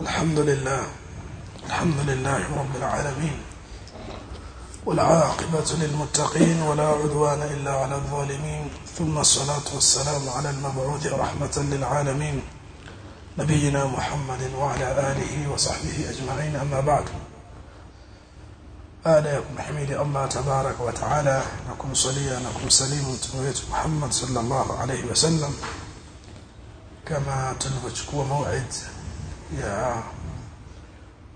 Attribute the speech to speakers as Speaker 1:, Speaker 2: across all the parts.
Speaker 1: الحمد لله الحمد لله رب العالمين والعاقبة للمتقين ولا عدوان إلا على الظالمين ثم الصلاة والسلام على المبعوث رحمة للعالمين نبينا محمد وعلى آله وصحبه أجمعين أما بعد. آل يكم حميد الله تبارك وتعالى نكون صليا نكون سليم تنويت محمد صلى الله عليه وسلم. كما تنبتكو وموعد ya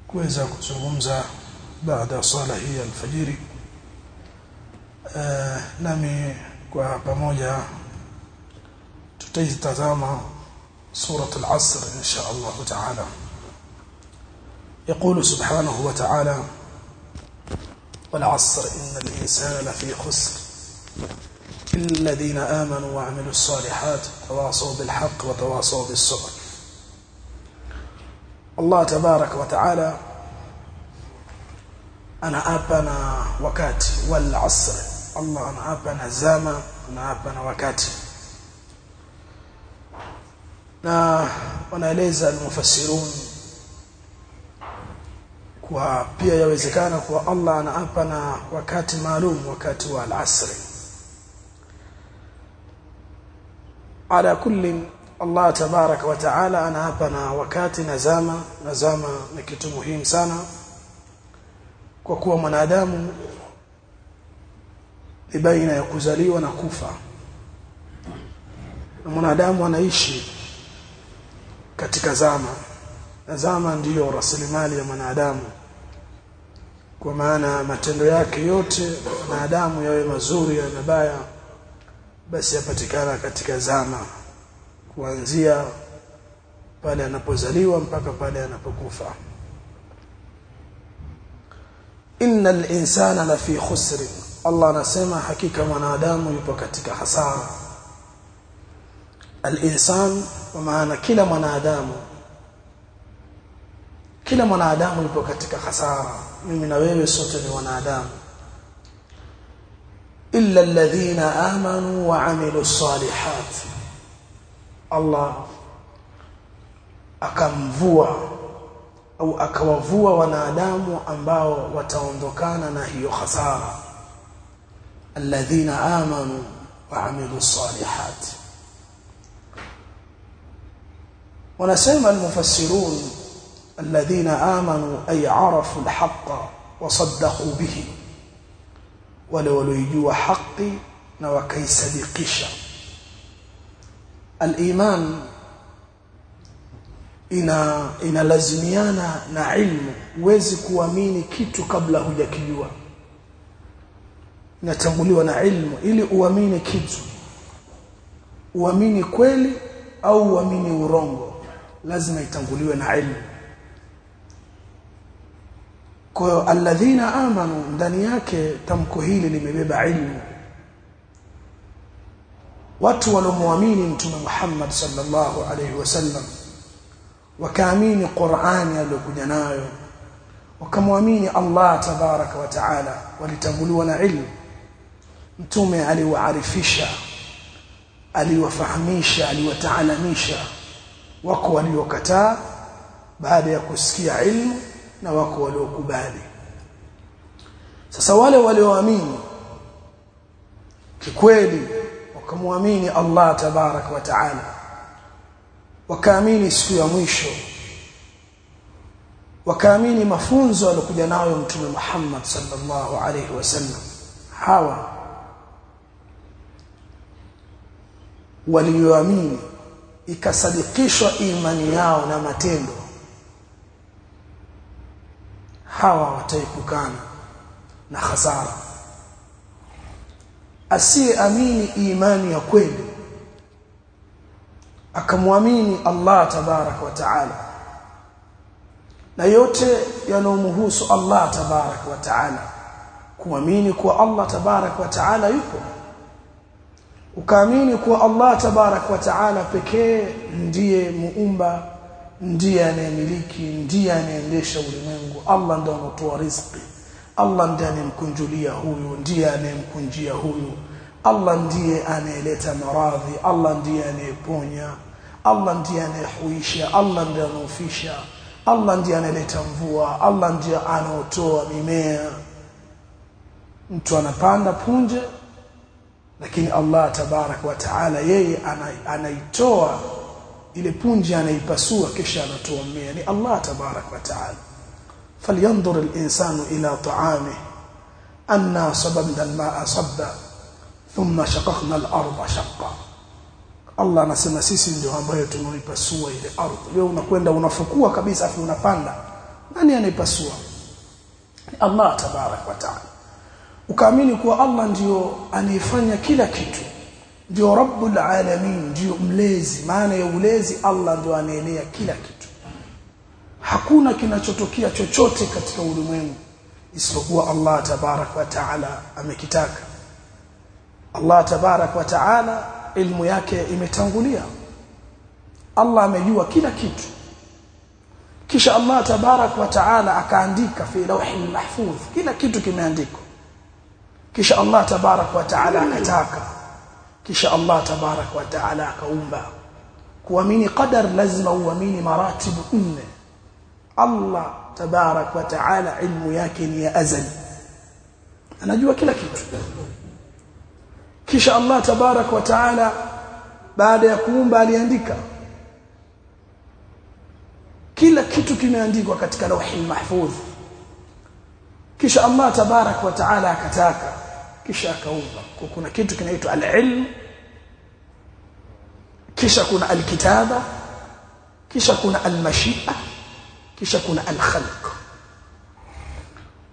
Speaker 1: kuweza kuzungumza baada sala hii alfajiri uh, nami kwa pamoja tutaitazama سورة العصر إن شاء الله تعالى. يقول سبحانه وتعالى والعصر إن الإنسان لفي خسر. الذين آمنوا وعملوا الصالحات تواصوا بالحق وتواصوا بالصبر. Allah tabarak wa taala anaapa na wakati wal asr. Allah anaapa na zama anaapa na wakati. Na wanaeleza almufassirun kwa pia yawezekana kuwa Allah anaapa na wakati maalum wakati wa al-asr. Ala kullin Allah tabaraka wa taala ana hapa na wakati na zama na zama ni kitu muhimu sana. Kwa kuwa mwanadamu ni baina ya kuzaliwa na kufa. Na mwanadamu anaishi katika zama na zama ndiyo rasilimali ya mwanadamu. Kwa maana matendo yake yote mwanadamu yawe mazuri ya mabaya basi yapatikana katika zama kuanzia pale anapozaliwa mpaka pale anapokufa. Innal insana lafi khusr. Allah anasema hakika mwanadamu yupo katika hasara. Al-insan kwa maana kila mwanadamu kila mwanadamu yupo katika hasara. Mimi na wewe sote ni wanadamu. Illa alladhina amanu wa amilus salihat Allah akamvua au akawavua wanadamu ambao wataondokana na hiyo hasara alladhina amanu wa amilu salihat wanasema almufassirun alladhina amanu ay arafu alhaqqa wa saddaqu bihi. Wale waliojua haki na wakaisadikisha aliman ina inalazimiana na ilmu. Huwezi kuamini kitu kabla hujakijua. Inatanguliwa na ilmu. Ili uamini kitu uamini kweli au uamini urongo lazima itanguliwe na ilmu. Kwa alladhina amanu ndani yake tamko hili limebeba ilmu watu waliomuamini mtume Muhammad sallallahu alaihi wasallam wakaamini Qur'ani aliyokuja nayo wakamwamini Allah tabaraka wa taala walitanguliwa na ilmu. Mtume aliwaarifisha aliwafahamisha aliwataalamisha. Wako waliokataa baada ya kusikia ilmu na wako waliokubali. Sasa wale walioamini kikweli wakamwamini Allah tabarak wa taala. Wakaamini siku ya mwisho. Wakaamini mafunzo aliyokuja nayo mtume Muhammad sallallahu alaihi wasallam hawa waliyoamini ikasadikishwa imani yao na matendo. Hawa wataepukana na hasara asiyeamini imani ya kweli akamwamini Allah tabarak wa taala. Na yote yanomhusu Allah tabarak wa taala kuamini kuwa Allah tabarak wa taala yupo ukaamini kuwa Allah tabarak wa taala pekee ndiye muumba ndiye anayemiliki ndiye anaendesha ulimwengu. Allah ndiye anatoa riziki Allah ndiye anemkunjulia huyu ndiye anemkunjia huyu. Allah ndiye anayeleta maradhi Allah ndiye anayeponya Allah ndiye anayehuisha Allah ndiye anaofisha Allah ndiye analeta mvua Allah ndiye anaotoa mimea. Mtu anapanda punje lakini Allah tabarak wa taala yeye anaitoa ile punje anaipasua kisha anatoa mmea ni Allah tabarak wa taala falyanzur al-insanu ila ta'amihi anna sababna al-ma'a sabba thumma shaqaqna al-ardha Allah anasema sisi ndio ambayo tunaipasua ile ardhi. Wewe unakwenda unafukua kabisa afu unapanda. Nani anaipasua? Allah tabarak wa taala. Ukaamini kuwa Allah ndio anaifanya kila kitu. Ndio rabbul alamin ndio mlezi. Maana ya ulezi Allah ndio anaelea kila kitu hakuna kinachotokea chochote katika ulimwengu isipokuwa Allah tabarak wa taala amekitaka. Allah tabarak wa taala ilmu yake imetangulia. Allah amejua kila kitu. Kisha Allah tabarak wa taala akaandika fi lawhi mahfuz kila kitu kimeandikwa. Kisha Allah tabarak wa taala akataka. Kisha Allah tabarak wa taala akaumba. Kuamini qadar lazima uamini maratibu nne Allah tabarak wa taala ilmu yake ni ya azali anajua kila kitu kisha Allah tabarak wa taala baada ya kuumba aliandika kila kitu kimeandikwa katika lawhi mahfuz kisha Allah tabarak wa taala akataka kisha akaumba kuna kitu kinaitwa al-ilm kisha kuna al-kitaba kisha kuna al-mashia kisha kuna al-khalq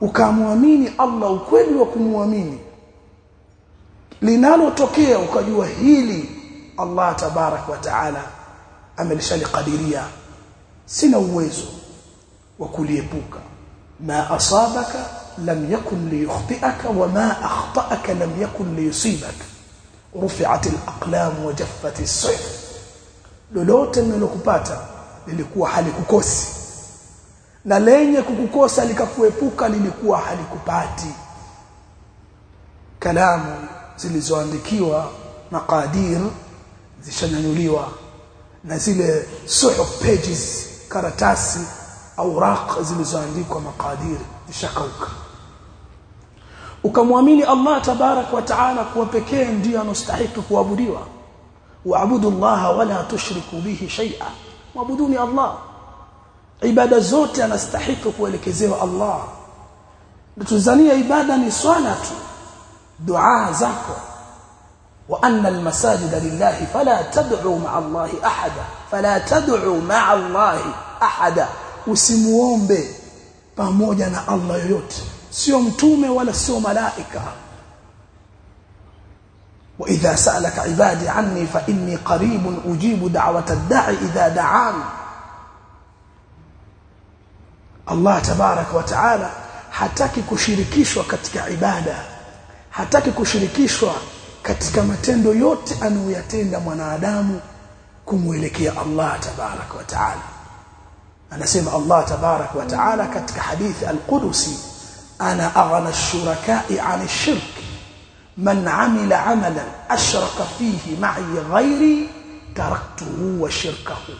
Speaker 1: ukamwamini Allah ukweli wa kumwamini linalotokea ukajua hili Allah tabarak wa taala amelishalikadiria sina uwezo wa kuliepuka ma asabaka lam yakun liyukhti'aka wa ma akhta'aka lam yakun liyusibaka rufi'at al-aqlam wa jaffat as-suhuf lolote linalokupata lilikuwa halikukosi na lenye kukukosa likakuepuka lilikuwa halikupati. Kalamu zilizoandikiwa maqadir zishanyanyuliwa na zile suhuf pages karatasi auraq zilizoandikwa maqadir zishakauka. Ukamwamini Allah tabarak wa taala kuwa pekee ndiye anastahili kuabudiwa. Waabudu Allah wala tushriku bihi shay'a. Wabuduni Allah ibada zote anastahili kuelekezewa Allah tuzania ibada ni swala tu dua zako wa anna almasajida lillahi fala tad'u ma'a Allah ahada fala tad'u ma'a Allah ahada usimuombe pamoja na Allah yoyote sio mtume wala sio malaika واذا سالك عبادي عني فاني قريب أجيب دعوه الداعي اذا دعان Allah tabarak wa hataki kushirikishwa katika ibada hataki kushirikishwa katika matendo yote anayoyatenda mwanadamu kumwelekea Allah tabarak wa anasema Allah tabarak wa taala katika hadithi al-Qudusi ana aghna ash-shuraka'i 'an ash-shirk man 'amila 'amalan ashraka fihi ma'i ghairi taraktuhu wa shirkahu.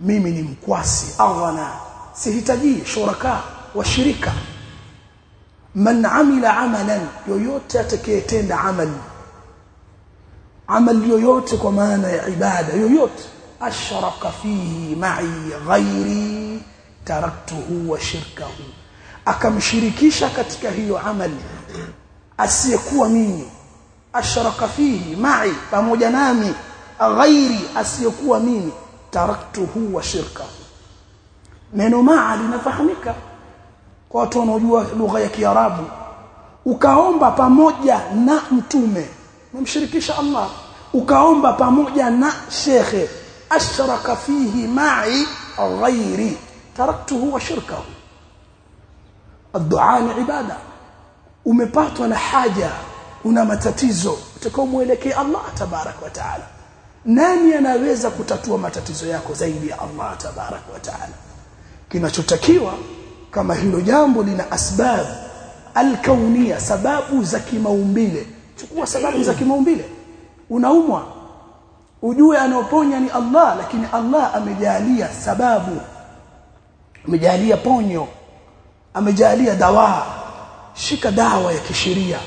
Speaker 1: Mimi ni mkwasi aghna sihitaji shuraka washirika man 'amila 'amalan yoyote atakayetenda amali amali yoyote kwa maana ya ibada yoyote. Ashraka fihi ma'i ghairi taraktuhu wa shirkahu. Akamshirikisha katika hiyo amali asiyekuwa mimi. Ashraka fihi ma'i pamoja nami ghairi asiyekuwa mimi taraktuhu wa shirkahu neno maa linafahamika kwa watu wanaojua lugha ya Kiarabu ukaomba pamoja na mtume umemshirikisha Allah ukaomba pamoja na shekhe ashraka fihi ma'i ghairi taraktuhu wa shirkahu الدعاء ni ibada umepatwa na haja una matatizo utakao muelekee Allah tabarak wa taala nani anaweza kutatua matatizo yako zaidi ya Allah tabarak wa taala kinachotakiwa kama hilo jambo lina asbab alkaunia sababu za kimaumbile. Chukua sababu za kimaumbile. Unaumwa ujue anaoponya ni Allah lakini Allah amejalia sababu amejalia ponyo amejalia dawa shika dawa ya kisheria.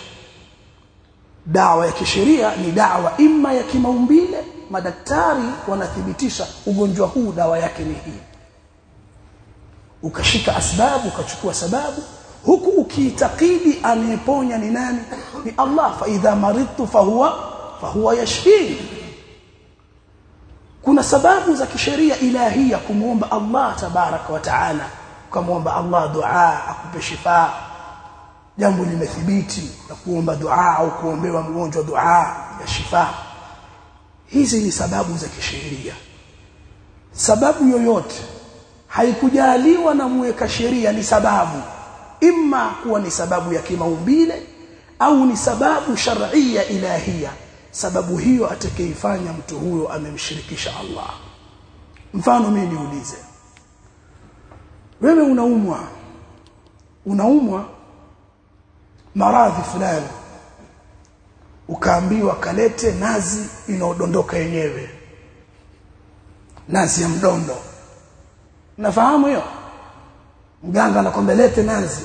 Speaker 1: Dawa ya kisheria ni dawa imma ya kimaumbile. Madaktari wanathibitisha ugonjwa huu dawa yake ni hii ukashika asbabu ukachukua sababu. Huku ukiitakidi anayeponya ni nani? Ni Allah fa idha maridtu fahuwa fahuwa yashfini kuna sababu za kisheria ilahia kumuomba Allah tabaraka wa taala kumuomba Allah dua akupe shifa. Jambo limethibiti na kuomba dua au kuombewa mgonjwa dua ya shifa. Hizi ni sababu za kisheria. Sababu yoyote haikujaliwa na muweka sheria ni sababu. Imma kuwa ni sababu ya kimaumbile au ni sababu shar'ia ilahia sababu hiyo atakayeifanya mtu huyo amemshirikisha Allah. Mfano mimi niulize. Wewe unaumwa. Unaumwa maradhi fulani. Ukaambiwa kalete nazi inaodondoka yenyewe. Nazi ya mdondo nafahamu hiyo? Mganga anakwambia lete nazi.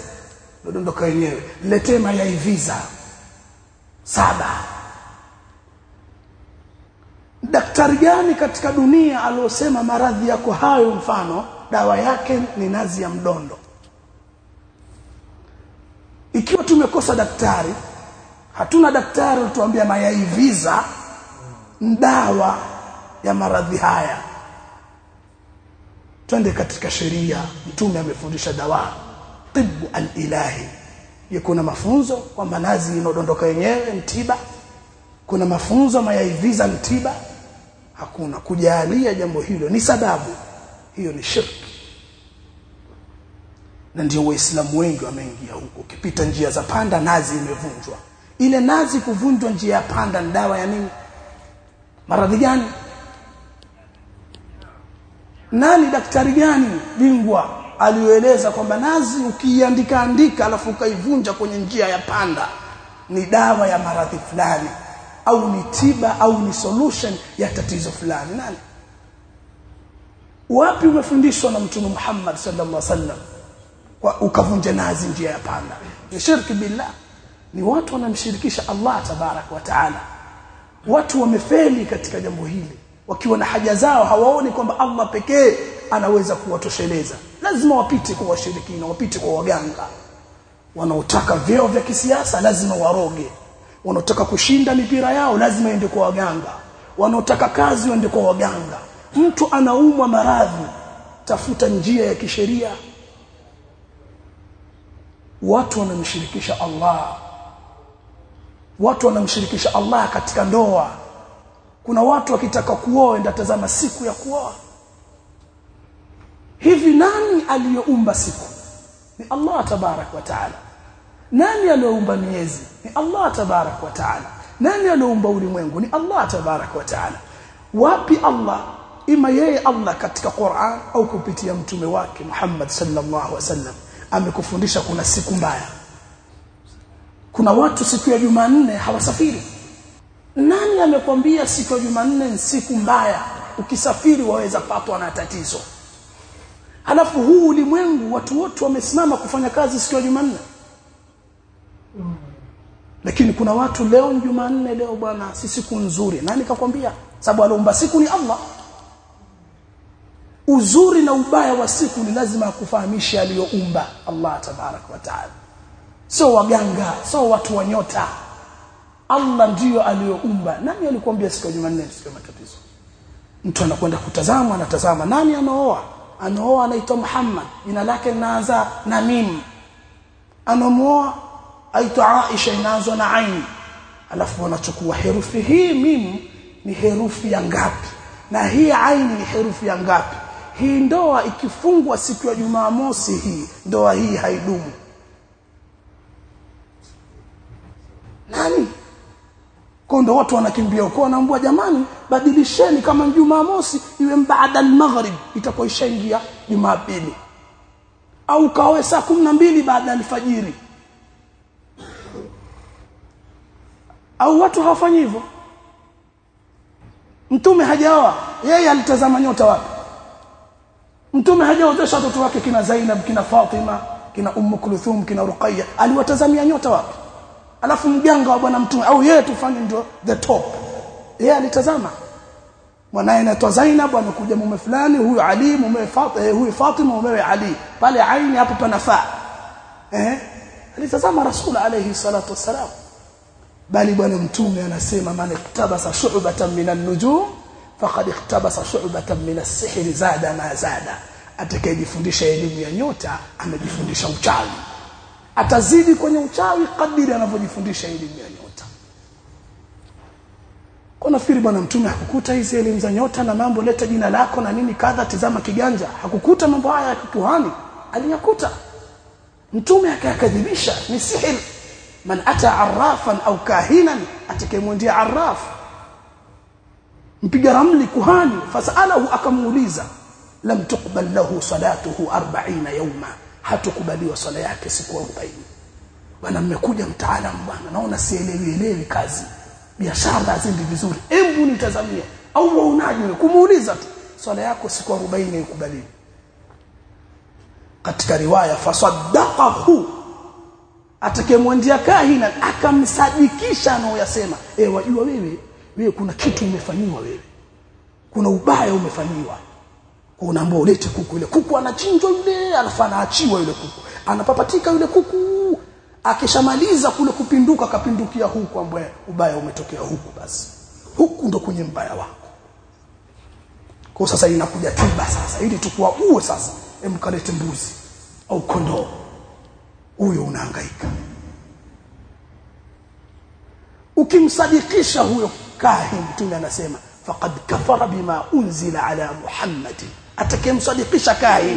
Speaker 1: Dodondoka yenyewe. Letee mayai visa saba. Daktari gani katika dunia aliosema maradhi yako hayo mfano dawa yake ni nazi ya mdondo? Ikiwa tumekosa daktari hatuna daktari utuambia mayai visa dawa ya maradhi haya twende katika sheria. Mtume amefundisha dawa. Tibu alilahi. Kuna mafunzo kwamba nazi inodondoka yenyewe mtiba? Kuna mafunzo mayaiviza mtiba? Hakuna. Kujalia jambo hilo ni sababu. Hiyo ni shirki na ndio waislamu wengi wameingia huko. Ukipita njia za panda nazi imevunjwa. Ile nazi kuvunjwa njia ya panda ni dawa ya nini? Maradhi gani nani daktari gani bingwa alioeleza kwamba nazi ukiiandika andika alafu ukaivunja kwenye njia ya panda ni dawa ya maradhi fulani au ni tiba au ni solution ya tatizo fulani? Nani? Wapi umefundishwa na mtume Muhammad sallallahu alaihi wasallam ukavunja nazi njia ya panda? Ni shirki billah. Ni watu wanamshirikisha Allah tabarak wa taala. Watu wamefeli katika jambo hili wakiwa na haja zao hawaoni kwamba Allah pekee anaweza kuwatosheleza. Lazima wapite kwa washirikina wapite kwa waganga. Wanaotaka vyeo vya kisiasa lazima waroge. Wanaotaka kushinda mipira yao lazima ende kwa waganga. Wanaotaka kazi waende kwa waganga. Mtu anaumwa maradhi tafuta njia ya kisheria. Watu wanamshirikisha Allah. Watu wanamshirikisha Allah katika ndoa kuna watu wakitaka kuoa ndatazama siku ya kuoa. Hivi nani aliyeumba siku? Ni Allah tabarak wa taala. Nani aliyeumba miezi? Ni Allah tabarak wa taala. Nani aliyeumba ulimwengu? Ni Allah tabarak wa taala. Wapi Allah? Ima yeye Allah katika Qur'an au kupitia mtume wake Muhammad sallallahu alaihi wasallam amekufundisha kuna siku mbaya. Kuna watu siku ya Jumanne hawasafiri nani amekwambia siku ya Jumanne ni siku mbaya? Ukisafiri waweza patwa na tatizo. Halafu huu ulimwengu watu wote wamesimama kufanya kazi siku ya Jumanne. Lakini kuna watu leo Jumanne leo bwana si siku nzuri. Nani kakwambia? Sababu aliumba siku ni Allah. Uzuri na ubaya wa siku ni lazima akufahamishe aliyoumba Allah tabarak wa taala. Sio waganga sio watu wa nyota Allah ndiyo aliyoumba. Nani alikwambia siku ya Jumanne siku ya matatizo? Mtu anakwenda kutazama anatazama. Nani anaoa anaoa anaitwa Muhammad. Jina lake linaanza na mim. Anamuoa aitwa Aisha inaanza na ain. Alafu wanachukua herufi hii mim ni herufi ya ngapi? Na hii aini ni herufi ya ngapi? Hii ndoa ikifungwa siku ya Jumamosi hii ndoa hii haidumu nani kondo watu wanakimbia. Huko wanaambua jamani badilisheni kama Jumamosi iwe baada al-maghrib itakuwa ishaingia Jumapili. Au kawe saa mbili baada alfajiri. Au watu hawafanyi hivyo. Mtume hajaoa. Yeye alitazama nyota wapi? Mtume hajaozesha watoto wake kina Zainab kina Fatima kina Ummu Kulthum kina Ruqayya. Aliwatazamia nyota wapi alafu mjanga wa bwana mtume au yeye tufanye ndio the top. Yeye alitazama. Mwanae anaitwa Zainab amekuja mume fulani huyu Ali mume Fatima eh, huyu Fatima mume Ali. Pale aini hapo panafaa. Eh? Alitazama rasul alayhi salatu wasalam bali bwana mtume anasema man iktabasa shu'batan minan nujum faqad iktabasa shu'batan min as-sihr zada ma zada. Atakayejifundisha elimu ya nyota amejifundisha uchawi atazidi kwenye uchawi kadiri anavyojifundisha elimu ya nyota. Kwa nafikiri bwana mtume hakukuta hizi elimu za nyota na mambo leta jina lako na nini kadha tizama kiganja. Hakukuta mambo haya ya kikuhani aliyakuta. Mtume akayakadhibisha ni sihir man ata arrafan au kahinan atakayemwendea arraf. Mpiga ramli kuhani fasalahu akamuuliza lam tuqbal lahu salatuhu 40 yawma hatukubaliwa swala yake siku 40 bwana mmekuja mtaalamu bwana naona sielewi elewi kazi. Biashara hazindi vizuri. Hebu nitazamia au waonaje kumuuliza tu. Swala yako siku 40 ikubaliwe katika riwaya fasaddaqahu. Atakemwandia kahina akamsadikisha anaoyasema eh wajua wewe wewe kuna kitu umefanyiwa wewe. Kuna ubaya umefanyiwa unaambia ulete kuku ile kuku anachinjwa yule alafu anaachiwa yule kuku. Anapapatika yule kuku. Akishamaliza kule kupinduka kapindukia huku ambaye ubaya umetokea huku basi. Huku ndo kwenye mbaya wako. Kwa sasa inakuja tiba sasa. Ili tukua uwe sasa emkalete mbuzi au kondoo. Huyo unahangaika. Ukimsadikisha huyo kahi mtume anasema faqad kafara bima unzila ala muhammadin atakemsadikisha kai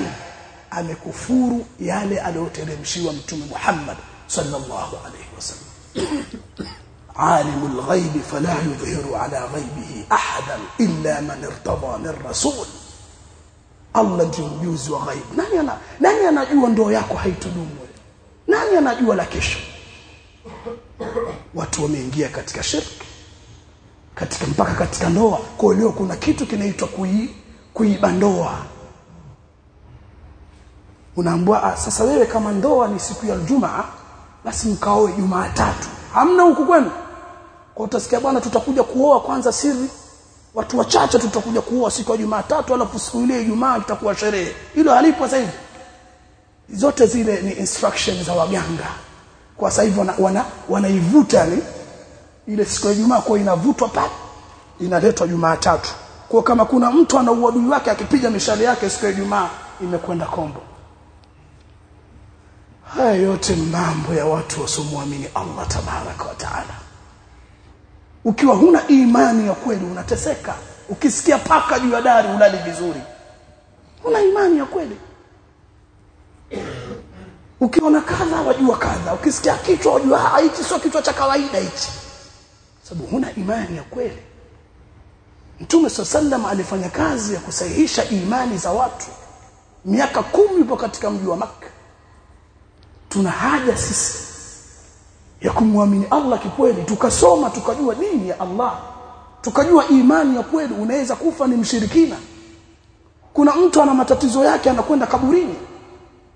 Speaker 1: amekufuru yale aliyoteremshiwa mtume Muhammad sallallahu alayhi wasallam. Alimul ghaibi fala yudhhiru ala ghaibihi ahadan illa man irtada min rasul. Allah ndiye mjuzi wa ghaibu nani ana nani anajua ndoa yako haitudumu nani anajua la kesho? Watu wameingia katika shirki katika mpaka katika ndoa. Kwa leo kuna kitu kinaitwa kuii kuiba ndoa. Unaambua sasa wewe kama ndoa ni siku ya Ijumaa basi mkaoe Jumatatu. Hamna huku kwenu? Kwa utasikia bwana tutakuja kuoa kwanza siri. Watu wachache tutakuja kuoa siku ya Jumatatu alafu siku ile Ijumaa itakuwa sherehe. Hilo halipo sasa hivi. Zote zile ni instructions za waganga. Kwa sasa hivi wana, wana, wanaivuta wana ile siku ya Ijumaa kwa inavutwa pale inaletwa Jumatatu kwa kama kuna mtu ana uadui wake akipiga mishale yake siku ya Ijumaa imekwenda kombo. Haya yote mambo ya watu wasomwamini Allah tabaraka wa taala. Ukiwa huna imani ya kweli unateseka. Ukisikia paka juu ya dari ulali vizuri. Una imani ya kweli. Ukiona kadha wajua kadha. Ukisikia kichwa wajua hichi sio kichwa cha kawaida hichi. Sababu huna imani ya kweli Mtume sallam alifanya kazi ya kusahihisha imani za watu. Miaka kumi yupo katika mji wa Makka. Tuna haja sisi ya kumwamini Allah kikweli. Tukasoma tukajua dini ya Allah. Tukajua imani ya kweli unaweza kufa ni mshirikina. Kuna mtu ana matatizo yake anakwenda kaburini.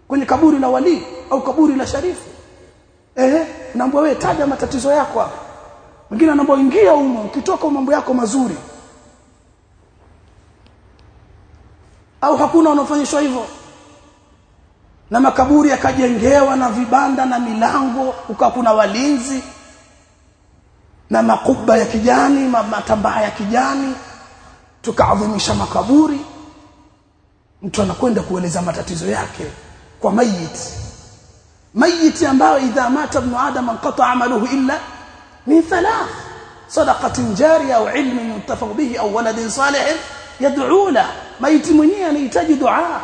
Speaker 1: Kwenye kaburi la wali au kaburi la sharifu. Ehe, naomba wewe taja matatizo yako hapa. Mwingine anaomba ingia humo ukitoka mambo yako mazuri au hakuna wanaofanyishwa hivyo? Na makaburi yakajengewa na vibanda na milango ukawa kuna walinzi na makuba ya kijani matambaa ya kijani tukaadhimisha makaburi. Mtu anakwenda kueleza matatizo yake kwa mayiti mayiti ambayo idha mata ibn adam anqata amaluhu illa min thalath sadaqatin jariya au ilmin yuntafaq bihi au waladin salih yad'u maiti mwenyewe anahitaji dua.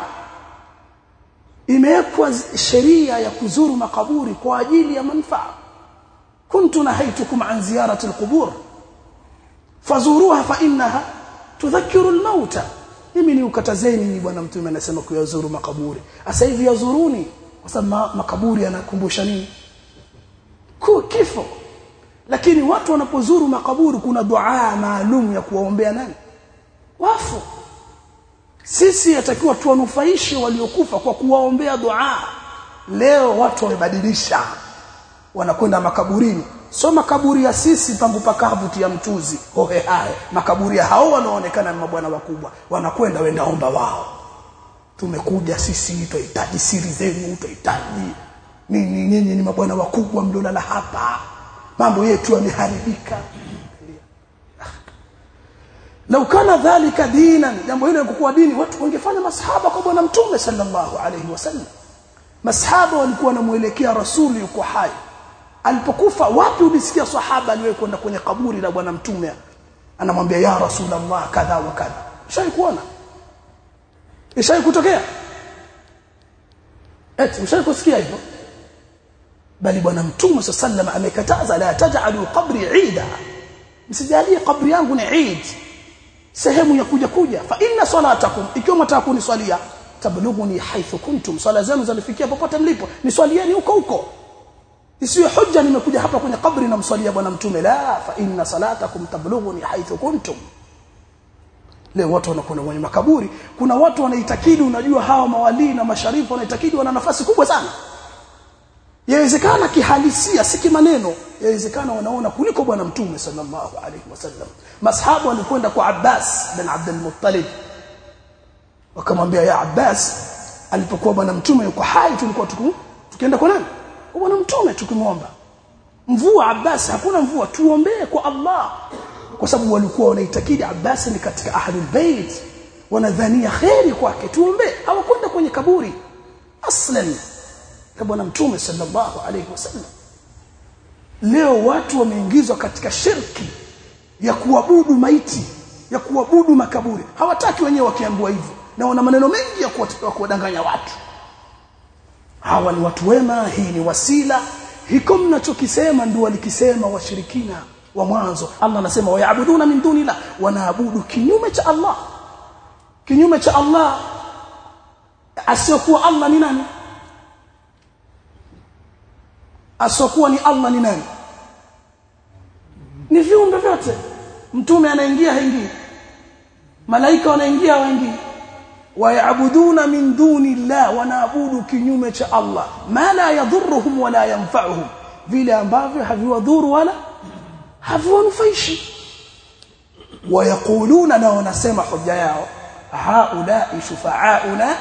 Speaker 1: Imewekwa sheria ya kuzuru makaburi kwa ajili ya manufaa. Kuntu nahaitukum an ziyarati alqubur fazuruha fa innaha tudhakkiru almauta. Mimi ni ukatazeni ni bwana mtume anasema kuyazuru makaburi. Asa hivi yazuruni? Kwa sababu makaburi yanakumbusha nini? Ku kifo. Lakini watu wanapozuru makaburi kuna dua maalum ya kuwaombea nani wafu. Sisi yatakiwa tuwanufaishe waliokufa kwa kuwaombea dua. Leo watu wamebadilisha wanakwenda makaburini. So makaburi ya sisi pangu pakavuti ya mchuzi hohe hae. Makaburi ya hao wanaonekana ni mabwana wakubwa wanakwenda wendaomba wao. Tumekuja sisi tuhitaji siri zenu tuhitaji nini nyinyi ni mabwana wakubwa mliolala hapa. Mambo yetu yameharibika lau kana dhalika dinan jambo hilo lingekuwa dini watu wangefanya masahaba kwa bwana mtume sallallahu alayhi wasallam. Masahaba walikuwa wanamuelekea rasuli yuko hai. Alipokufa wapi ulisikia sahaba aliwahi kwenda kwenye kaburi la bwana mtume? Anamwambia ya rasulullah kadha wa kadha. Ushaikuona kuona? Ishai eti ushaikusikia hivyo? Bali bwana mtume sallam amekataza la taj'alu qabri ida msijalie kabri yangu ni eid sehemu ya kuja kuja. Fa inna salatakum ikiwa mtaka kuniswalia tablughuni haithu kuntum swala zenu zanifikia popote mlipo. Niswalieni huko huko. Isiyo hujja nimekuja hapa kwenye kabri na mswalia bwana mtume. La fa inna salatakum tablughuni haithu kuntum. Leo watu wanakwenda kwenye makaburi. Kuna watu wanaitakidi unajua hawa mawalii na masharifu wanaitakidi wana nafasi kubwa sana yawezekana kihalisia si kimaneno. Yawezekana wanaona kuliko bwana mtume sallallahu alaihi wasallam. Masahabu walikwenda kwa Abbas bin Abdul Muttalib. Wakamwambia ya Abbas alipokuwa bwana mtume yuko hai tulikuwa tuku tukienda kwa nani? Bwana mtume tukimwomba. Mvua Abbas hakuna mvua tuombee kwa Allah. Kwa sababu walikuwa wanaitakidi Abbas ni katika ahlul bait wanadhania khairi kwake tuombee. Hawakwenda kwenye kaburi. Aslan ya bwana mtume sallallahu alayhi wasallam. Leo watu wameingizwa katika shirki ya kuabudu maiti ya kuabudu makaburi. Hawataki wenyewe wakiambiwa hivyo na wana maneno mengi ya kuwadanganya watu. Hawa ni watu wema hii ni wasila. Hiko mnachokisema ndio walikisema washirikina wa mwanzo. Allah anasema wayabuduna min dunila wanaabudu kinyume cha Allah. Kinyume cha Allah. Asiyokuwa Allah ni nani asokuwa ni Allah ni nani ni viumbe vyote mtume anaingia haingii malaika wanaingia waingii wayabuduna min duni llah wanaabudu kinyume cha Allah ma la yadhurruhum wala yanfa'uhum vile ambavyo haviwadhuru wala haviwanufaishi wayaquluna na wanasema hoja yao haula shufa'auna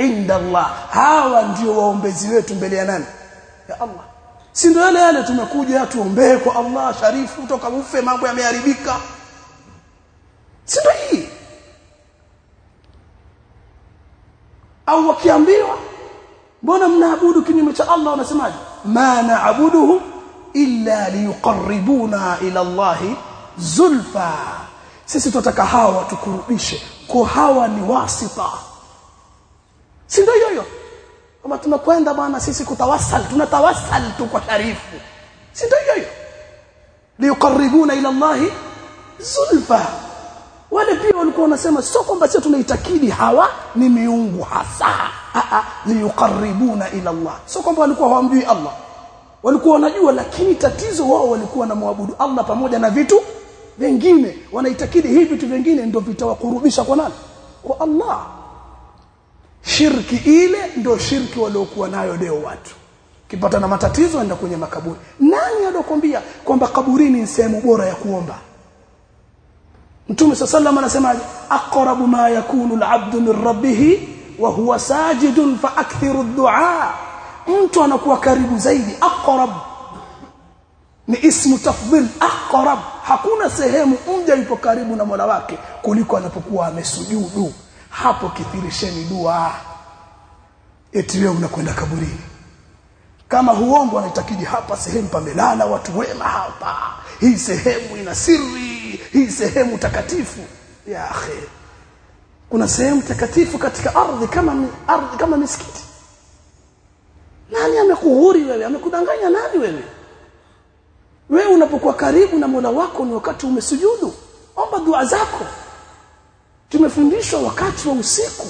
Speaker 1: inda Allah hawa ndio waombezi wetu mbele ya nani ya Allah si ndio yale yale tumekuja tuombee kwa Allah sharifu toka ufe mambo yameharibika. Si ndio hii? Au wakiambiwa mbona mnaabudu kinyume cha Allah? Wanasemaje? Ma naabuduhu illa liyuqarribuna ila Allah zulfa. Sisi tunataka hawa tukurudishe kwa hawa ni wasita. Si ndio hiyo kama tunakwenda bwana sisi kutawasal tunatawasal tu kwa sharifu si ndio hiyo hiyo? Liqarribuna ila Allah zulfa. Wale pia walikuwa wanasema sio kwamba sio tunaitakidi hawa ni miungu hasa. A a liyuqarribuna ila Allah. Sio kwamba walikuwa hawamjui Allah. Walikuwa wanajua lakini tatizo wao walikuwa na muabudu Allah pamoja na vitu vingine. Wanaitakidi hivi vitu vingine ndio vitawakurubisha kwa nani? Kwa Allah shirki ile ndio shirki waliokuwa nayo leo watu. Kipata na matatizo enda kwenye makaburi. Nani alokuambia kwamba kaburini ni sehemu bora ya kuomba? Mtume sallallahu anasema aqrabu ma yakunu al-'abdu min rabbih wa huwa sajidun fa akthiru ad-du'a. Mtu anakuwa karibu zaidi aqrab. Ni ismu tafdhil aqrab. Hakuna sehemu mja ipo karibu na Mola wake kuliko anapokuwa amesujudu hapo kithirisheni dua. Eti wewe unakwenda kaburini. Kama huongo anaitakidi hapa sehemu pamelala watu wema hapa. Hii sehemu ina siri hii sehemu takatifu. Ya akhi. Kuna sehemu takatifu katika ardhi kama ardhi kama misikiti. Nani amekuhuri wewe? Amekudanganya nani wewe? Wewe unapokuwa karibu na Mola wako ni wakati umesujudu omba dua zako tumefundishwa wakati wa usiku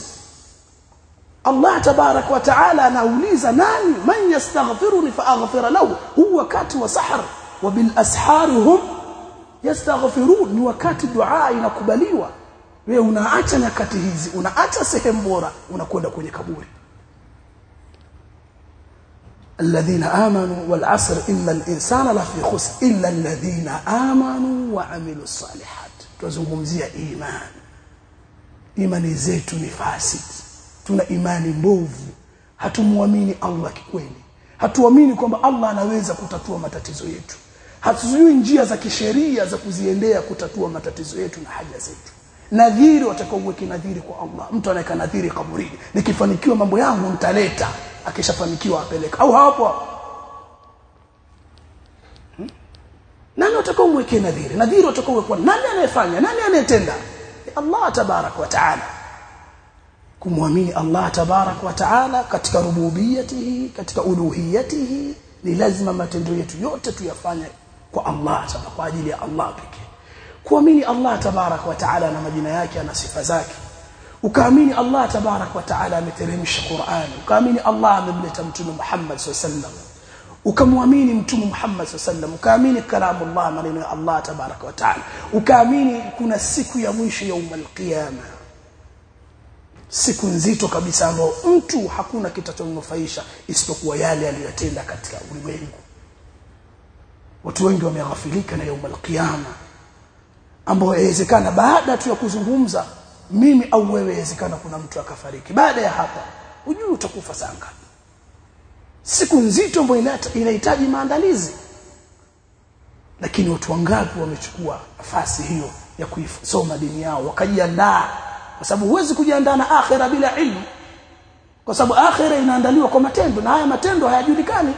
Speaker 1: Allah tabarak wa taala anauliza nani man yastaghfiruni faaghfir lahu huu wakati wa sahar wa bil ashari hum yastaghfirun ni wakati dua inakubaliwa wewe unaacha nyakati hizi unaacha sehemu bora unakwenda kwenye kaburi الذين آمنوا والعصر إلا الإنسان لفي خسر إلا الذين آمنوا وعملوا الصالحات tuzungumzia imani imani zetu ni fasid tuna imani mbovu. Hatumuamini Allah kikweli. Hatuamini kwamba Allah anaweza kutatua matatizo yetu. Hatujui njia za kisheria za kuziendea kutatua matatizo yetu na haja zetu. Nadhiri watakaoweka nadhiri kwa Allah. Mtu anaweka nadhiri kaburini. Nikifanikiwa mambo yangu nitaleta. Akishafanikiwa apeleka. Au hapo hmm? nani watakaomwekea nadhiri? Nadhiri watakaowekwa nani anayefanya? Nani anayetenda Allah tabarak wa taala kumwamini Allah tabarak wa taala katika rububiyatihi katika uluhiyatihi ni lazima matendo yetu yote tuyafanye kwa Allah kwa ajili ya Allah pekee kuamini Allah tabarak wa taala na majina yake na sifa zake ukaamini Allah tabarak wa taala ameteremsha Qur'an ukaamini Allah amemleta mtume Muhammad sallallahu ukamwamini mtume Muhammad sallallahu ukaamini kalamullah maneno ya Allah tabaraka wa taala ukaamini kuna siku ya mwisho ya umal qiyama siku nzito kabisa ambayo mtu hakuna kitachomnufaisha isipokuwa yale aliyotenda katika ulimwengu. Watu wengi wameghafilika na yaumul qiyama ambayo inawezekana baada tu ya kuzungumza mimi au wewe inawezekana kuna mtu akafariki. Baada ya hapa ujui utakufa saa siku nzito ambayo inahitaji maandalizi. Lakini watu wangapi wamechukua nafasi hiyo ya kuisoma dini yao wakajiandaa? Kwa sababu huwezi kujiandaa na akhera bila ilmu. Kwa sababu akhera inaandaliwa kwa matendo na haya matendo hayajulikani.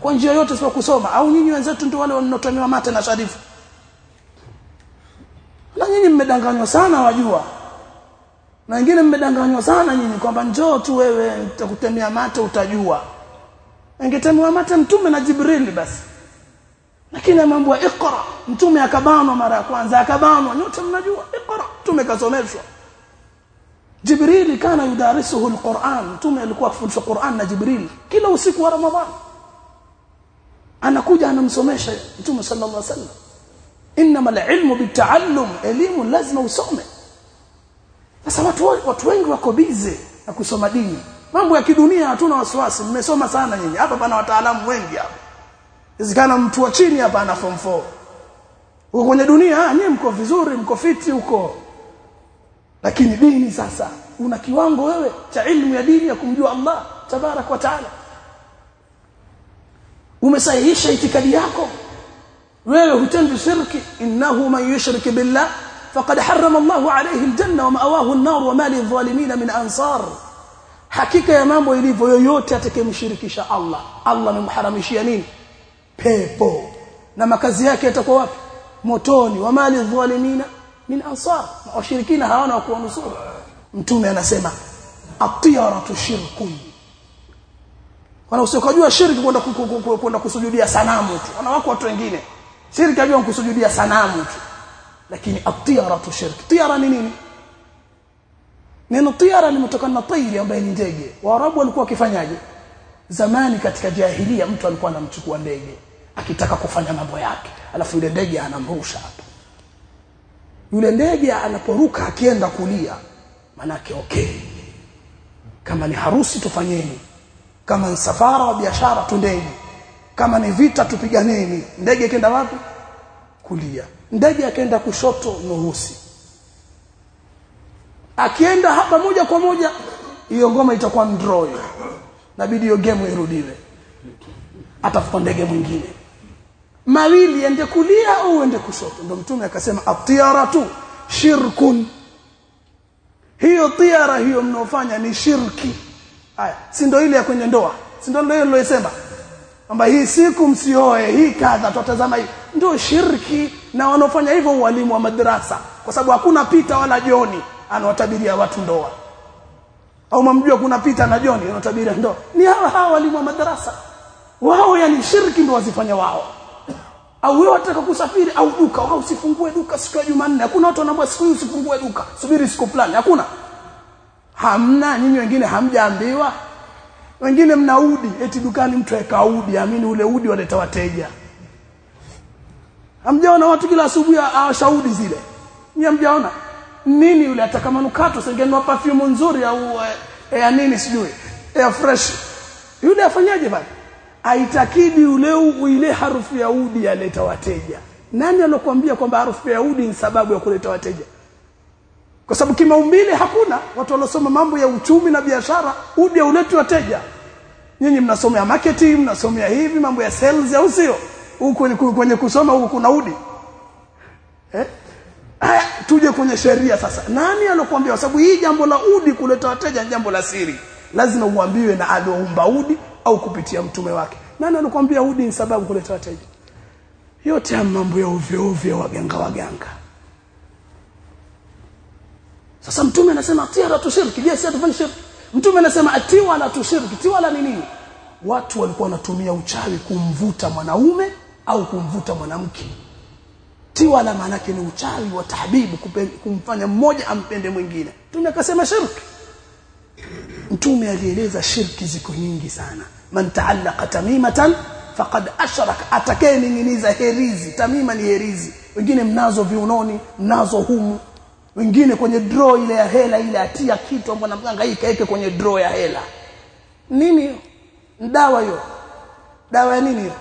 Speaker 1: Kwa njia yote sio kusoma. Au nyinyi wenzetu ndio wale wanaotomewa mate na sharifu? Na nyinyi mmedanganywa sana wajua. Na wengine mmedanganywa sana nyinyi kwamba njoo tu wewe nitakutemea mate utajua ingetemewa mate mtume na Jibrili basi. Lakini mambo ya iqra. Mtume akabanwa mara ya kwanza akabanwa. Nyote mnajua iqra. Mtume kasomeshwa. Jibrili kana yudarisuhu alquran. Mtume alikuwa akifundisha Qur'an na Jibril kila usiku wa Ramadhani anakuja anamsomesha mtume sallallahu alaihi wasallam. Inma alilmu bitaallum elimu lazima usome. Sasa watu watu wengi wako bize na kusoma dini mambo ya kidunia hatuna wasiwasi. Mmesoma sana nyinyi. Hapa pana wataalamu wengi hapa. Inawezekana mtu wa chini hapa ana form 4 uko kwenye dunia nyinyi mko vizuri mko fiti huko. Lakini dini sasa una kiwango wewe cha ilmu ya dini ya kumjua Allah tabarak wa taala. Umesahihisha itikadi yako. Wewe hutendi shirki. Innahu man yushrik billah faqad harrama Allahu alayhi aljanna wa ma'awahu an-nar wa ma lidh-dhalimin min ansar hakika ya mambo ilivyo yoyote atakemshirikisha Allah Allah amemharamishia nini? Pepo. Na makazi yake yatakuwa wapi? Motoni. Wa mali dhalimina min ansar. Washirikina hawana wa kuwanusuru. Mtume anasema atiyaratu shirkun. Wana usikojua shirki kwenda kwenda kusujudia sanamu tu. Wana wako watu wengine. Shirki ajua kusujudia sanamu tu. Lakini atiyaratu shirki. Tiyara ni nini neno tiara limetokana na tairi ambaye ni ndege. Waarabu walikuwa wakifanyaje? Zamani katika jahilia mtu alikuwa anamchukua ndege akitaka kufanya mambo yake. Alafu yule ndege anamrusha hapa yule ndege anaporuka akienda kulia manake okay. Kama ni harusi tufanyeni. Kama ni safara wa biashara tundeni kama ni vita tupiganeni. Ndege kenda wapi? Kulia. Ndege akaenda kushoto nuhusi akienda hapa moja kwa moja hiyo ngoma itakuwa draw nabidi hiyo game irudiwe. Atafuta ndege mwingine. Mawili ende kulia au ende kushoto? Ndio mtume akasema atiyaratu shirkun. Hiyo tiara hiyo mnaofanya ni shirki. Haya si ndio ile ya kwenye ndoa? Si ndio ile niliyosema kwamba hii siku msioe hii kadha tutazama hii. Ndio shirki. Na wanaofanya hivyo walimu wa madrasa. Kwa sababu hakuna pita wala joni anawatabiria watu ndoa. Au mamjua kuna pita na John anawatabiria ndoa. Ni hawa hawa walimu wa madrasa wao yani shirki ndio wazifanya wao. Au wewe wataka kusafiri au duka au usifungue duka siku ya Jumanne. Hakuna watu wanaambia siku hii usifungue duka. Subiri siku fulani. Hakuna. Hamna. Nyinyi wengine hamjaambiwa. Wengine mnaudi eti dukani mtu aweka udi. Amini ule udi waleta wateja. Hamjaona watu kila asubuhi awashaudi zile? Nyinyi hamjaona nini yule? Ataka manukato singenua perfume nzuri au eh, ya nini sijui air fresh. Yule afanyaje bali aitakidi ule ile harufu ya udi yaleta wateja. Nani alokuambia kwamba harufu ya udi ni sababu ya kuleta wateja? Kwa sababu kimaumbile hakuna. Watu waliosoma mambo ya uchumi na biashara udi hauleti wateja. Nyinyi mnasomea marketing mnasomea hivi mambo ya sales au sio? Huko kwenye kusoma huko kuna udi. Eh Aya, tuje kwenye sheria sasa. Nani alokuambia? Kwa sababu hii jambo la udi kuleta wateja ni jambo la siri. Lazima uambiwe na alioumba udi au kupitia mtume wake. Nani alokuambia udi ni sababu kuleta wateja? Yote ya mambo ya ovyo ovyo waganga waganga. Sasa mtume anasema atia la tushiriki je si atufanye shirki mtume anasema atiwa la tushiriki tiwa la nini? Watu walikuwa wanatumia uchawi kumvuta mwanaume au kumvuta mwanamke tiwa maanake maana ni uchawi wa tahbibu kumfanya mmoja ampende mwingine. Mtume akasema shirki. Mtume alieleza shirki ziko nyingi sana. Man ta'allaqa tamimatan faqad atakee ninginiza herizi tamima ni herizi. Wengine mnazo viunoni mnazo humu. Wengine kwenye draw ile ya hela ile atia kitu ambapo namganga hii kaeke kwenye draw ya hela. Nini? Dawa hiyo. Dawa ya nini hiyo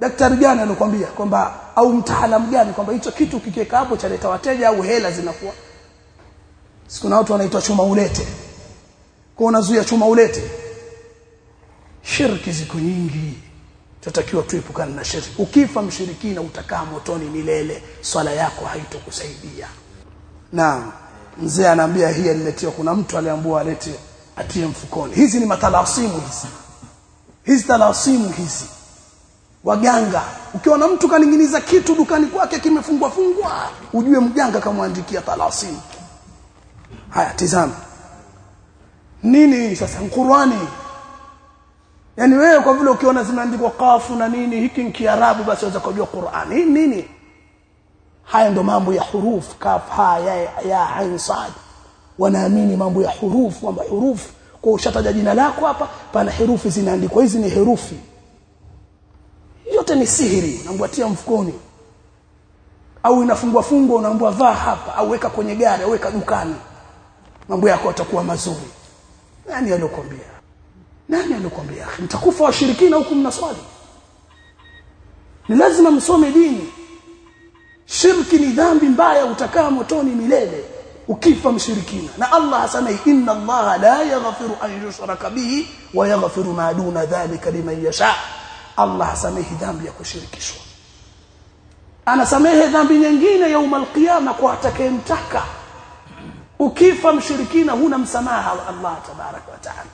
Speaker 1: daktari gani anakuambia kwamba au mtaalamu gani kwamba hicho kitu kikiweka hapo chaleta wateja au hela zinakuwa? Siku na watu wanaitwa chuma ulete. Kwa unazuia chuma ulete? Shirki ziko nyingi. Tutakiwa tuepukane na shirki. Ukifa mshirikina utakaa motoni milele. Swala yako haitokusaidia. Naam. Mzee anaambia hii aliletiwa. Kuna mtu aliambua alete atie mfukoni. Hizi ni matalasimu hizi. Hizi talasimu hizi waganga ukiona mtu kaninginiza kitu dukani kwake kimefungwa fungwa ujue mganga kamwandikia talasim haya tizama. Nini sasa? Qur'ani yani wewe kwa vile ukiona zimeandikwa kafu na nini hiki ni kiarabu basi unaweza kujua Qur'ani nini haya ndo mambo ya huruf kaf ha ya, ya ain sad. Wanaamini mambo ya huruf kwamba huruf kwa ushataja jina lako hapa pana herufi zinaandikwa. Hizi ni herufi yote ni sihiri unaambiwa mfukoni. Au inafungwa fungwa unaambiwa vaa hapa au weka kwenye gari au weka dukani. Mambo yako yatakuwa mazuri. Nani aliyokuambia? Nani aliyokuambia? Mtakufa washirikina huku mnaswali ni lazima msome dini. Shirki ni dhambi mbaya utakaa motoni milele ukifa mshirikina. Na Allah asema inna Allah la yaghfiru an yushraka bihi wa yaghfiru ma duna dhalika liman yasha Allah hasamehi dhambi ya kushirikishwa. Anasamehe dhambi nyingine yauma alqiyama kwa atakayemtaka. Ukifa mshirikina huna msamaha wa Allah tabarak wa taala.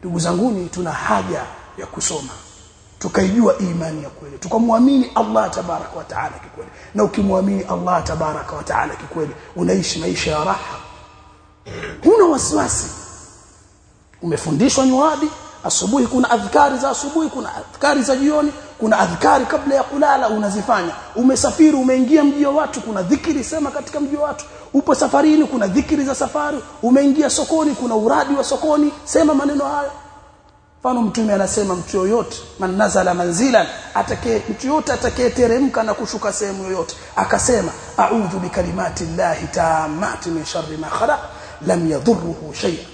Speaker 1: Ndugu zanguni tuna haja ya kusoma. Tukaijua imani ya kweli. Tukamwamini Allah tabarak wa taala kikweli. Na ukimwamini Allah tabarak wa taala kikweli unaishi maisha ya raha. Huna wasiwasi. Umefundishwa nyuadi asubuhi kuna adhkari za asubuhi kuna adhkari za jioni kuna adhkari kabla ya kulala unazifanya. Umesafiri umeingia mji wa watu kuna dhikiri sema katika mji wa watu. Upo safarini kuna dhikiri za safari. Umeingia sokoni kuna uradi wa sokoni sema maneno hayo. Mfano mtume anasema mtu yoyote man nazala manzilan atakaye mtu yote atakayeteremka na kushuka sehemu yoyote akasema a'udhu bikalimati llahi tammati min sharri ma khalaq lam yadhurruhu shay'an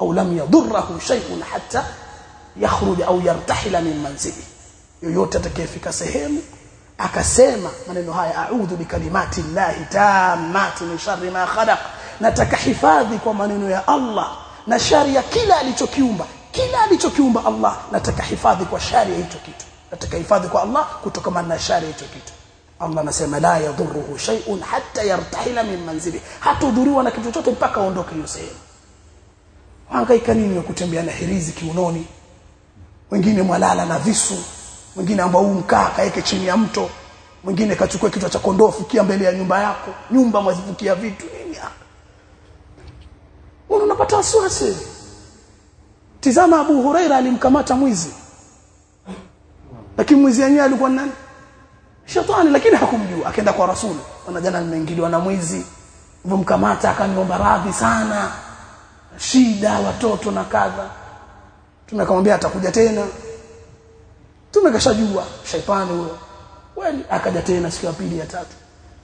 Speaker 1: au lam yadhurruhu shay'un hatta yakhruj au yartahila min manzili yoyote atakayefika sehemu akasema maneno haya a'udhu bikalimati llahi tammati min sharri ma khalaq. Nataka hifadhi kwa maneno ya Allah na shari ya kila alichokiumba. Kila alichokiumba Allah nataka hifadhi kwa shari ya hicho kitu. Nataka hifadhi kwa Allah kutokana na shari ya hicho kitu. Allah anasema la yadhurruhu shay'un hatta yartahila min manzili hatudhuriwa na kitu chochote mpaka aondoke hiyo sehemu. Hangaika nini kutembea na hirizi kiunoni wengine mwalala na visu. Mwingine ambao mkaa kaeke chini ya mto. Mwingine kachukua kichwa cha kondoo fukia mbele ya nyumba yako. Nyumba mwazifukia vitu. Nini unapata wasiwasi? Tizama Abu Huraira alimkamata mwizi. Lakini mwizi yenyewe alikuwa nani? Shetani lakini hakumjua. Akaenda kwa rasuli ana jana nimeingiliwa na mwizi. Vumkamata akaniomba radhi sana. Shida watoto na kadha tumekamwambia atakuja tena. Tumekashajua shetani huyo. Kweli akaja tena siku ya pili ya tatu.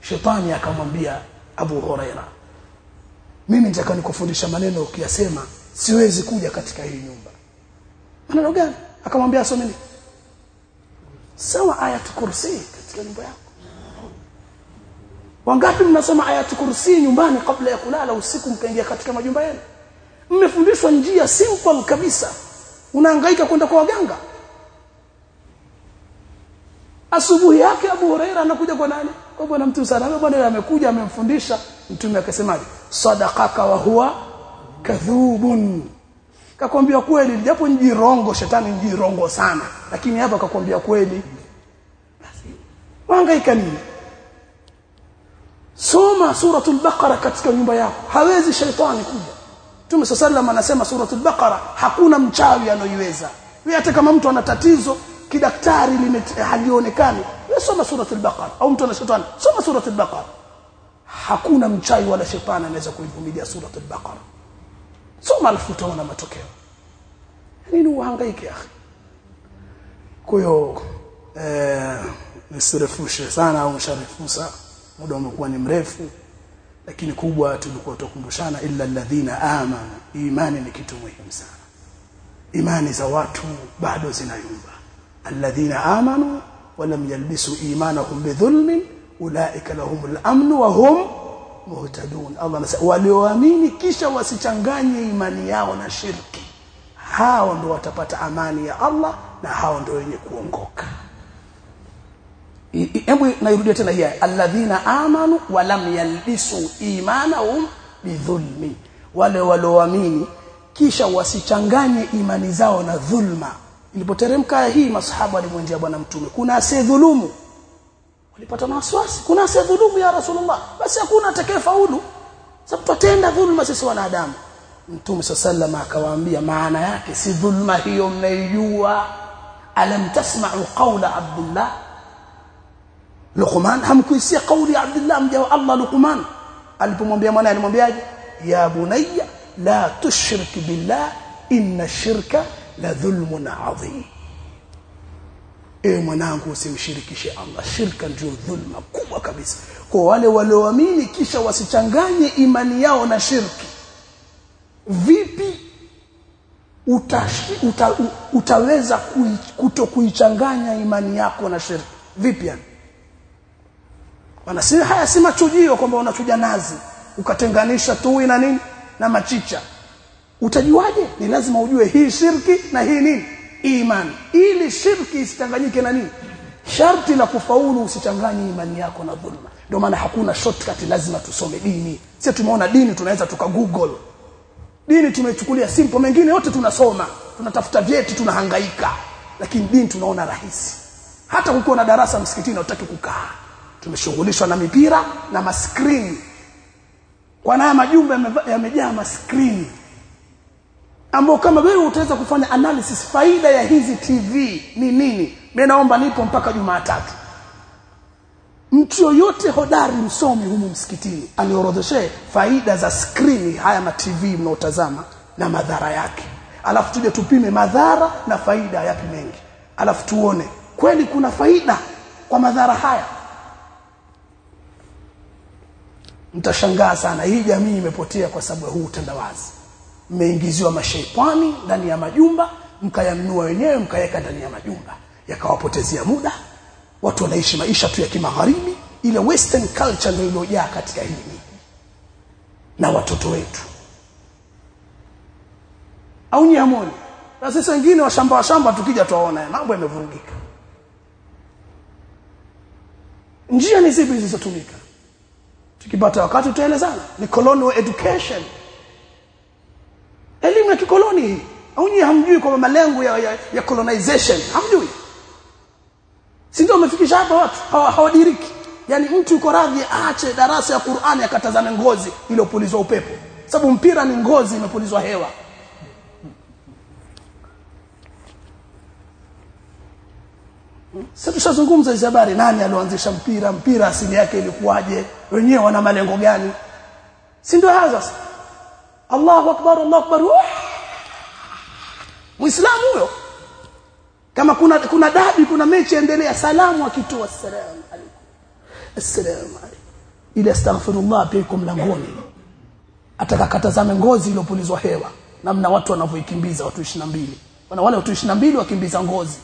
Speaker 1: Shetani akamwambia Abu Huraira mimi nitaka nikufundisha maneno ukiyasema siwezi kuja katika hii nyumba. Maneno gani? Akamwambia asomeni sawa ayat kursi katika nyumba yako. Wangapi mnasoma ayat kursi nyumbani kabla ya kulala usiku mkaingia katika majumba yenu? Mmefundishwa njia simple kabisa unahangaika kwenda kwa waganga? Asubuhi yake Abu Huraira anakuja kwa nani? Kwa bwana mtume sana. Bwana amekuja amemfundisha mtume akasemaje? Sadaqaka wa huwa kadhubun. Kakwambia kweli japo njirongo shetani njirongo sana lakini hapa kakwambia kweli. Wangaika nini? Soma suratul baqara katika nyumba yako. Hawezi shetani kuja Mtume sallallahu anasema suratul baqara hakuna mchawi anoiweza wewe hata kama mtu ana tatizo kidaktari halionekani. Wewe soma suratul baqara. Au mtu ana shetani soma suratul baqara. Hakuna mchawi wala shetani anaweza kuivumilia suratul baqara. Soma alafu utaona matokeo. Nini uhangaike akhi? Kwa hiyo eh nisirefushe sana au msharifusa muda umekuwa ni mrefu lakini kubwa tulikuwa tukumbushana illa alladhina amanu. Imani ni kitu muhimu sana. Imani za watu bado zinayumba. Alladhina amanu walam yalbisu imanahum bidhulmin ulaika lahumul amn wa hum muhtadun. Allah anasema walioamini kisha wasichanganye imani yao na shirki. Hao ndio watapata amani ya Allah na hao ndio wenye kuongoka hebu nairudia tena hii alladhina amanu wa lam yalbisu imanahum bidhulmi. Wale walioamini kisha wasichanganye imani zao na dhulma. Ilipoteremka hii masahaba walimwendea bwana mtume kuna asedhulumu. Walipata wasiwasi kuna asedhulumu ya rasulullah? Basi hakuna atakayefaulu. Sababu tutenda dhulma sisi wanadamu. Mtume sallallahu akawaambia maana yake si dhulma hiyo mnaijua. Alam tasma'u qawla abdullah Luqman hamkuisia kauli ya Abdullah mja wa Allah Luqman. Alipomwambia mwanae alimwambiaje? Ya bunayya la tushrik billah inna shirka la dhulmun adhim. E mwanangu usimshirikishe Allah. Shirka ndio dhulma kubwa kabisa. Kwa wale walioamini kisha wasichanganye imani yao na shirki. Vipi uta, uta, utaweza kui, kuto kuichanganya imani yako na shirki? Vipi yani wanasema haya si machujio kwamba unachuja nazi ukatenganisha tui na nini na machicha. Utajuaje? Ni lazima ujue hii shirki na hii nini? Imani ili shirki isichanganyike na nini? Sharti la kufaulu usichanganye imani yako na dhulma. Ndio maana hakuna shortcut lazima tusome dini. Sisi tumeona dini tunaweza tuka google. Dini tumechukulia simple mengine yote tunasoma. Tunatafuta vyeti tunahangaika. Lakini dini tunaona rahisi. Hata kukiwa na darasa msikitini hutaki kukaa tumeshughulishwa na mipira na maskrini. Kwa haya majumba yamejaa maskrini? Ambao kama wewe utaweza kufanya analysis faida ya hizi TV ni nini? Mimi naomba nipo mpaka Jumatatu. Mtu yoyote hodari msomi humu msikitini aliorodheshe faida za skrini haya ma TV mnaotazama na madhara yake. Alafu tuje tupime madhara na faida yapi mengi. Alafu tuone kweli kuna faida kwa madhara haya mtashangaa sana hii jamii imepotea kwa sababu ya huu utandawazi. Mmeingiziwa mashaitani ndani ya majumba mkayanunua wenyewe mkaweka ndani ya majumba. Yakawapotezea muda watu wanaishi maisha tu ya kimagharibi. Ile western culture ndio iliyojaa katika hii miji na watoto wetu. Au nyamoni na sisi wengine washamba washamba tukija tuwaona mambo yamevurugika. Njia ni zipi zilizotumika tukipata wakati tutaelezana. Ni colonial education. Elimu ya kikoloni. Hii au nyinyi hamjui kwamba malengo ya, ya, ya colonization? Hamjui. Si ndio umefikisha hapa watu? Hawadiriki. Yani mtu yuko radhi aache darasa ya Qur'ani akatazame ngozi iliyopulizwa upepo. Sababu mpira ni ngozi imepulizwa hewa sasa tushazungumza hizo habari nani alioanzisha mpira? Mpira asili yake ilikuwaje? Wenyewe wana malengo gani? Si ndio hazo sasa? Allahu akbar Allahu akbar Muislamu huyo. Kama kuna kuna dabi kuna mechi endelea salamu akitoa assalamu alaykum assalamu alaykum. Ile astaghfirullah pia iko mlangoni. Atakakatazame ngozi iliyopulizwa hewa namna watu wanavyoikimbiza watu 22 wana wale watu 22 wakimbiza ngozi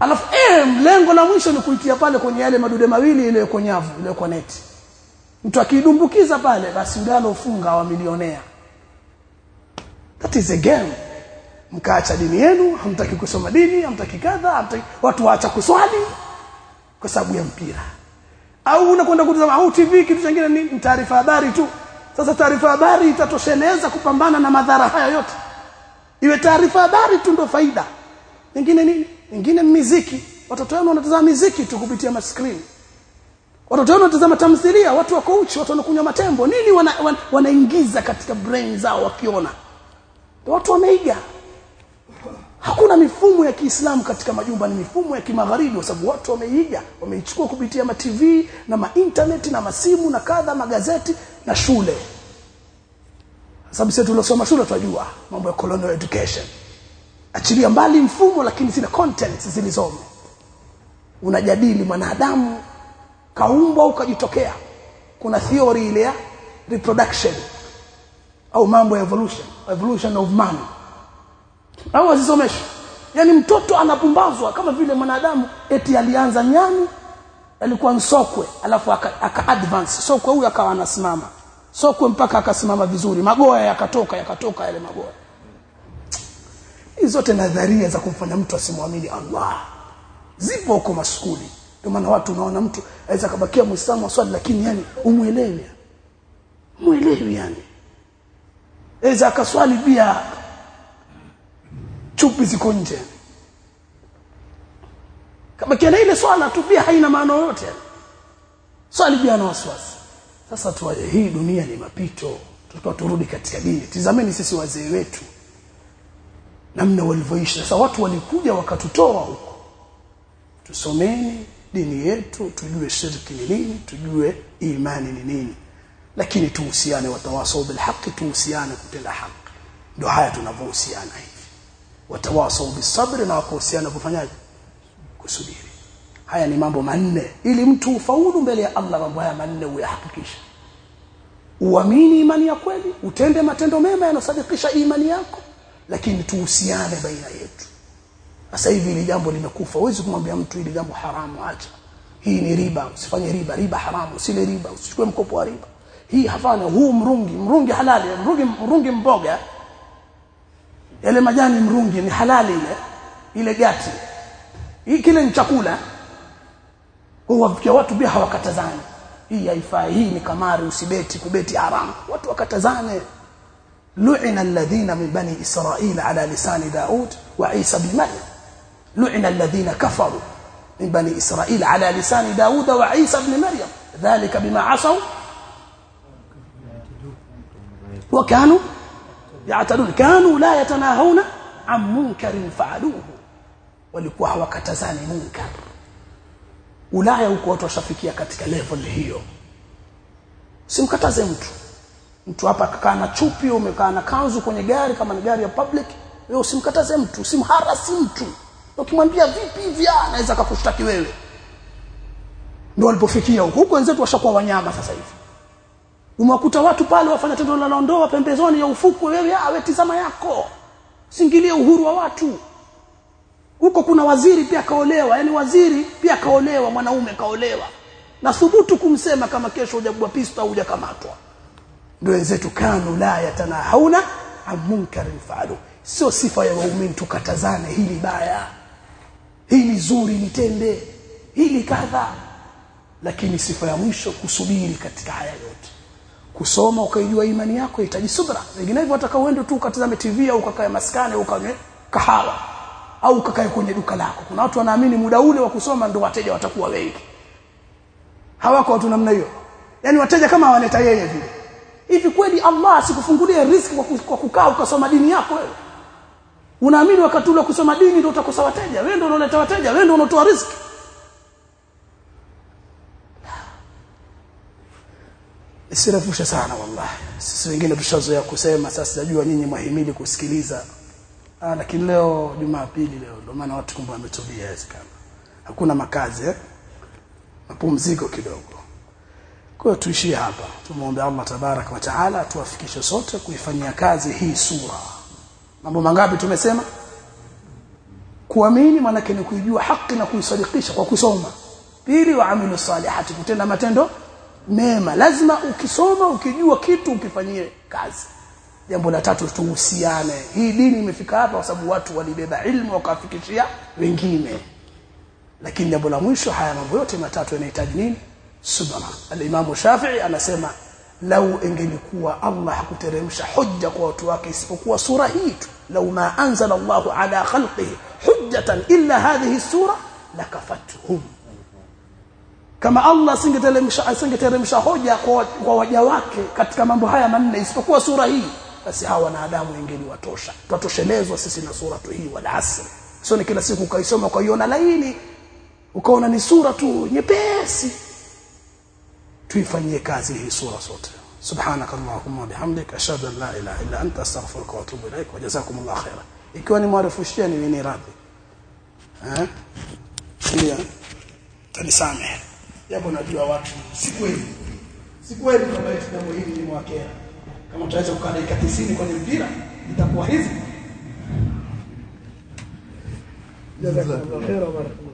Speaker 1: alafu eh lengo la mwisho ni kuitia pale kwenye yale madude mawili ile kwa nyavu ile kwa neti mtu akidumbukiza pale basi udalo ufunga wa milionea. That is a game. Mkaacha dini yenu hamtaki kusoma dini hamtaki kadha hamtaki watu waacha kuswali kwa sababu ya mpira. Au unakwenda kutazama au TV kitu kingine ni taarifa habari tu. Sasa taarifa habari itatosheleza kupambana na madhara haya yote. Iwe taarifa habari tu ndo faida nyingine nini? Wengine miziki. Watoto wenu wanatazama miziki tu kupitia maskrini watoto wenu wanatazama tamthilia watu wako uchi watu wanakunywa matembo. Nini wanaingiza wana, wana katika brain zao wakiona? Watu wameiga. Hakuna mifumo ya Kiislamu katika majumba ni mifumo ya kimagharibi kwa sababu watu wameiga wameichukua kupitia ma TV na ma internet na masimu na kadha magazeti na shule. Sababu sisi tuliosoma shule tunajua mambo ya colonial education achilia mbali mfumo lakini zile contents zilizomo unajadili mwanadamu kaumbwa ukajitokea. Kajitokea kuna theory ile ya reproduction au mambo ya evolution evolution of man. Au azisomeshwe yani mtoto anapumbazwa kama vile mwanadamu eti alianza nyani alikuwa nsokwe alafu aka, aka advance. Sokwe huyo akawa anasimama. Sokwe mpaka akasimama vizuri. Magoya yakatoka yakatoka yale magoya hizo zote nadharia za kumfanya mtu asimwamini Allah. Zipo huko maskuli. Ndio maana watu unaona mtu aweza kabakia muislamu wa swali lakini yani umuelewi muelewi yani. Aweza akaswali pia. Chupi ziko nje. Kama kile ile swala tu pia haina maana yote swali pia na wasiwasi. Sasa tuwaje hii dunia ni mapito. Tutakuwa turudi katika dini. Tizameni sisi wazee wetu namna walivyoishi. Sasa watu walikuja wakatutoa huko. Tusomeni dini yetu tujue shirki ni nini tujue imani ni nini. Lakini tuhusiane watawasau bilhaqi tuhusiane kutenda haki. Ndio haya tunavyohusiana hivi. Watawasau bisabri na wakahusiana kufanyaje? Kusubiri. Haya ni mambo manne. Ili mtu ufaulu mbele ya Allah mambo haya manne uyahakikisha uamini imani ya kweli utende matendo mema yanosadikisha imani yako lakini tuhusiane baina yetu. Sasa hivi ili jambo limekufa. Huwezi kumwambia mtu ili jambo haramu acha. Hii ni riba usifanye riba. Riba haramu usile riba usichukue mkopo wa riba. Hii hapana huu mrungi mrungi halali mrungi mrungi mboga. Yale majani mrungi ni halali ile ile gati. Hii kile ni chakula. Huwafikia watu pia hawakatazani. Hii haifai hii ni kamari usibeti kubeti haramu. Watu wakatazane لعن الذين من بني إسرائيل على لسان داود وعيسى بن مريم. لعن الذين كفروا من بني إسرائيل على لسان داود وعيسى بن مريم. ذلك بما عصوا وكانوا يعتدون. كانوا لا يتناهون عن منكر فعلوه. walikuwa hawakatazani munkar. Ulaya huko watu washafikia katika level hiyo. Simkataze mtu. Mtu hapa akakaa na chupi umekaa na kanzu kwenye gari kama ni gari ya public wewe usimkataze mtu usimharasi mtu. Ukimwambia vipi hivi anaweza akakushtaki wewe. Ndio walipofikia huko. Huko wenzetu washakuwa wanyama sasa hivi. Umewakuta watu pale wafanya tendo la ndoa pembezoni ya ufukwe wewe awe tizama yako. Singilie uhuru wa watu. Huko kuna waziri pia kaolewa yani waziri pia kaolewa mwanaume kaolewa. Na thubutu kumsema kama kesho hujabwa pista au hujakamatwa ndio wenzetu kanu la yatanahauna an munkarin faalu. Sio sifa ya waumini tukatazane hili baya hili zuri litende hili kadha. Lakini sifa ya mwisho kusubiri katika haya yote. Kusoma ukaijua imani yako itaji subra. Vinginevyo hata uende tu ukatazame TV au ukakae maskani au ukanywe kahawa au ukakae kwenye duka lako. Kuna watu wanaamini muda ule wa kusoma ndio wateja watakuwa wengi. Hawako watu namna hiyo. Yani wateja kama wanaleta yeye vile hivi kweli Allah asikufungulie riziki kwa kukaa ukasoma dini yako wewe unaamini wakati ule kusoma dini ndio utakosa wateja wewe ndio unaleta wateja wewe ndio unatoa riziki Isirefushe sana wallahi. Sisi wengine tushazoea kusema sasa sijajua nyinyi mwahimili kusikiliza. Ah lakini leo Jumapili leo ndio maana watu kumbe wametulia inawezekana. Hakuna makazi eh? Mapumziko kidogo. Kwa tuishie hapa. Tumuombe Allah tabarak wa taala tuwafikishe sote kuifanyia kazi hii sura. Mambo mangapi tumesema? Kuamini manake ni kuijua haki na kuisadikisha kwa kusoma. Pili waamilu salihati kutenda matendo mema. Lazima ukisoma ukijua kitu ukifanyie kazi. Jambo la tatu tuhusiane. Hii dini imefika hapa kwa sababu watu walibeba ilmu wakawafikishia wengine. Lakini jambo la mwisho haya mambo yote matatu yanahitaji nini subra al-Imam Shafi'i anasema lau ingelikuwa Allah hakuteremsha hujja kwa watu wake isipokuwa sura hii tu lau ma anzala Allah ala khalqihi hujjatan illa hadhihi sura lakafatuhum kama Allah asingeteremsha asingeteremsha hoja kwa, waja wake katika mambo haya manne isipokuwa sura hii basi hawa wanadamu wengine watosha tutoshelezwa sisi na sura tu hii wal asr sio ni kila siku ukaisoma kwa iona laini ukaona ni sura tu nyepesi tuifanyie kazi hii sura sote. Subhanak allahumma bihamdik ashhadu an la ilaha illa anta astaghfiruka wa atubu ilaik wa jazakumullahu khaira ikiwa ni mwarifushia ni nini radhi. Eh? Pia tanisamehe japo najua watu si kweli. Si kweli kwamba jambo hili ni mwakera. Kama tutaweza kukaa dakika 90 kwenye mpira itakuwa hivi. Jazakumullahu khaira barakallahu